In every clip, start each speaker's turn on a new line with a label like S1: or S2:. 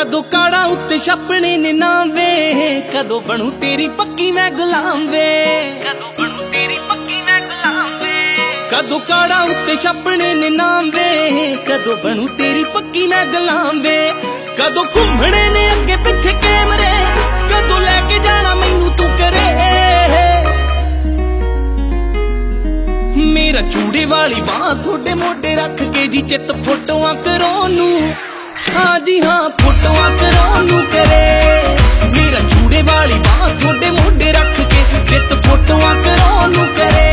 S1: ਕਦੋਂ ਕਾੜਾ ਉੱਤੇ ਛਾਪਣੇ ਨੇ ਨਾਮ ਵੇ? ਕਦੋਂ ਬਣੂ ਤੇਰੀ ਪੱਕੀ ਮੈਂ ਗੁਲਾਮ ਵੇ? ਕਦੋਂ ਬਣੂ ਤੇਰੀ ਪੱਕੀ ਮੈਂ ਗੁਲਾਮ ਵੇ? ਕਦੋਂ ਕਾੜਾ ਉੱਤੇ ਛਾਪਣੇ ਨੇ ਨਾਮ ਵੇ? ਕਦੋਂ ਬਣੂ ਤੇਰੀ ਪੱਕੀ ਮੈਂ ਗੁਲਾਮ ਵੇ? ਕਦੋਂ ਘੁੰਮਣੇ ਨੇ ਅੱਗੇ ਪਿੱਛੇ ਕੈਮਰੇ? ਕਦੋਂ ਲੈ ਕੇ ਜਾਣਾ ਮੈਨੂੰ ਤੂੰ ਕਰੇ ਮੇਰਾ ਚੂੜੇ ਵਾਲੀ ਬਾਹ ਤੁਹਾਡੇ ਮੋਢੇ ਰੱਖ ਕੇ ਜੀ ਚਿੱਤ ਫੋਟੋਆਂ ਕਰਾਉਣ ਨੂੰ ਹਾਂ ਜੀ ਹਾਂ ਫੋਟੋਆਂ ਕਰਾਉਣ ਨੂੰ ਕਰੇ। ਮੇਰਾ ਚੂੜੇ ਵਾਲੀ ਬਾਹ ਤੁਹਾਡੇ ਮੋਢੇ ਰੱਖ ਕੇ ਚਿੱਤ ਫੋਟੋਆਂ ਕਰਾਉਣ ਨੂੰ ਕਰੇ।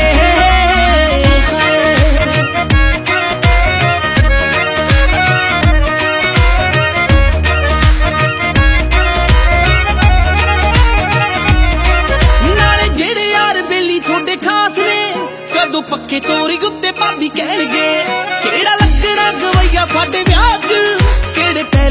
S1: ਨਾਲੇ ਜਿਹੜੇ ਯਾਰ ਬੇਲੀ ਤੁਹਾਡੇ ਖਾਸ ਨੇ, ਕਦੋਂ ਪੱਕੇ ਤੋਰੀ ਉੱਤੇ ਭਾਬੀ ਕਹਿਣਗੇ, ਕਿਹੜਾ ਲੱਗਣਾ ਗਵਈਆ ਸਾਡੇ ਵਿਆਹ 'ਚ?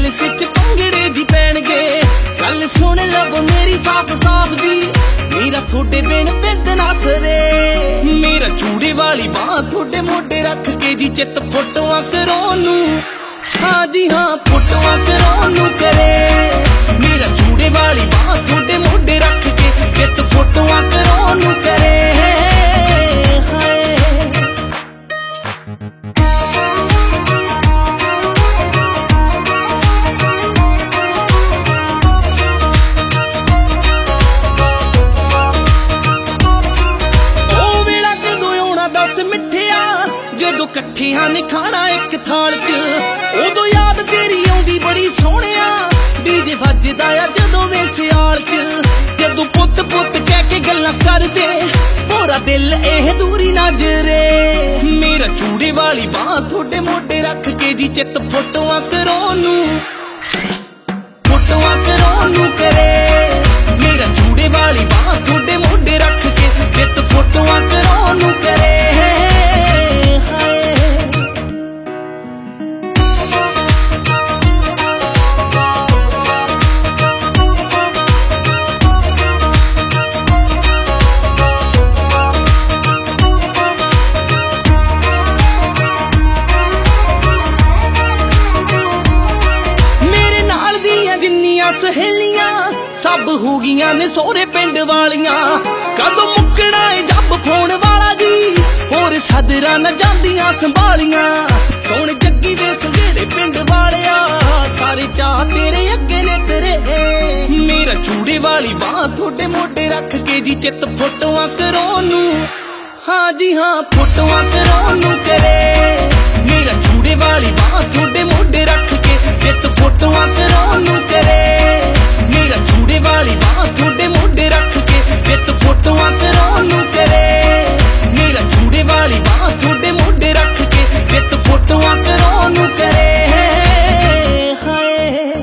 S1: ਕਿਹੜੇ ਪੈਲਸ 'ਚ ਪੰਗੜੇ ਦੀ ਪੈਣਗੇ। ਗੱਲ ਸੁਣ ਲਵੋ ਮੇਰੀ ਸਾਫ਼ ਸਾਫ਼ ਦੀ। ਮੇਰਾ ਤੁਹਾਡੇ ਬਿਨ ਬਿੰਦ ਨਾ ਸਰੇ ਮੇਰਾ ਚੂੜੇ ਵਾਲੀ ਬਾਹ ਤੁਹਾਡੇ ਮੋਢੇ ਰੱਖ ਕੇ ਜੀ ਚਿੱਤ ਫੋਟੋਆਂ ਕਰਾਉਣ ਨੂੰ। ਹਾਂ ਜੀ ਹਾਂ, ਫੋਟੋਆਂ ਕਰਾਉਣ ਨੂੰ ਕਰੇ। ਮੇਰਾ ਚੂੜੇ ਵਾਲੀ ਬਾਹ ਜਦੋਂ ਨੇ ਖਾਣਾ ਇੱਕ ਥਾਲ 'ਚ। ਉਦੋਂ ਯਾਦ ਤੇਰੀ ਆਉਂਦੀ ਬੜੀ ਸੋਹਣਿਆ। ਡੀਜੇ ਵੱਜਦਾ ਆ ਜਦੋਂ ਵੇ ਸਿਆਲ 'ਚ। ਜਦੋਂ ਪੁੱਤ ਪੁੱਤ ਕਹਿ ਕੇ ਗੱਲਾਂ ਕਰਦੇ ਪੂਰਾ ਦਿਲ ਇਹ ਦੂਰੀ ਨਜ਼ਰੇ। ਮੇਰਾ ਚੂੜੇ ਵਾਲੀ ਬਾਹ ਤੁਹਾਡੇ ਮੋਢੇ ਰੱਖ ਕੇ ਜੀ, ਚਿੱਤ ਫੋਟੋਆਂ ਕਰੋ ਨੂੰ ਦੀਆਂ ਸਹੇਲੀਆਂ ਸਭ ਹੋ ਗਈਆਂ ਨੇ ਸੋਹਰੇ ਪਿੰਡ ਵਾਲੀਆਂ। ਕਦੋਂ ਮੁੱਕਣਾ ਏ ਜੱਬ ਫੋਨ ਵਾਲਾ ਜੀ? ਹੋਰ ਸਦਰਾਂ ਨਾ ਜਾਂਦੀਆਂ ਸੰਭਾਲੀਆਂ। ਸੋਹਣ ਜੱਗੀ ਦੇ ਸੰਘੇੜੇ ਪਿੰਡ ਵਾਲਿਆ, ਸਾਰੇ ਚਾਹ ਤੇਰੇ ਅੱਗੇ ਨੇ ਤੇਰੇ। ਮੇਰਾ ਚੂੜੇ ਵਾਲੀ ਬਾਹ ਤੁਹਾਡੇ ਮੋਢੇ ਰੱਖ ਕੇ ਜੀ ਚਿੱਤ ਫੋਟੋਆਂ ਕਰਾਉਣ ਨੂੰ ਹਾਂ ਜੀ ਹਾਂ, ਫੋਟੋਆਂ ਕਰਾਉਣ ਨੂੰ ਕਰੇ ਮੇਰਾ ਚੂੜੇ ਵਾਲੀ ਬਾਹ ਤੁਹਾਡੇ ਮੋਢੇ ਰੱਖ ਵਾਲੀ ਬਾਹ ਤੁਹਾਡੇ ਮੋਢੇ ਰੱਖ ਕੇ ਜਿੱਤ ਫੋਟੋਆਂ ਕਰਾਉਣ ਨੂੰ ਕਰੇ। ਮੇਰਾ ਜੂੜੇ ਵਾਲੀ ਬਾਹ ਤੁਹਾਡੇ ਮੋਢੇ ਰੱਖ ਕੇ ਜਿੱਤ ਫੋਟੋਆਂ ਕਰਾਉਣ ਨੂੰ ਕਰੇ। ਹਾਏ ਹਾਏ।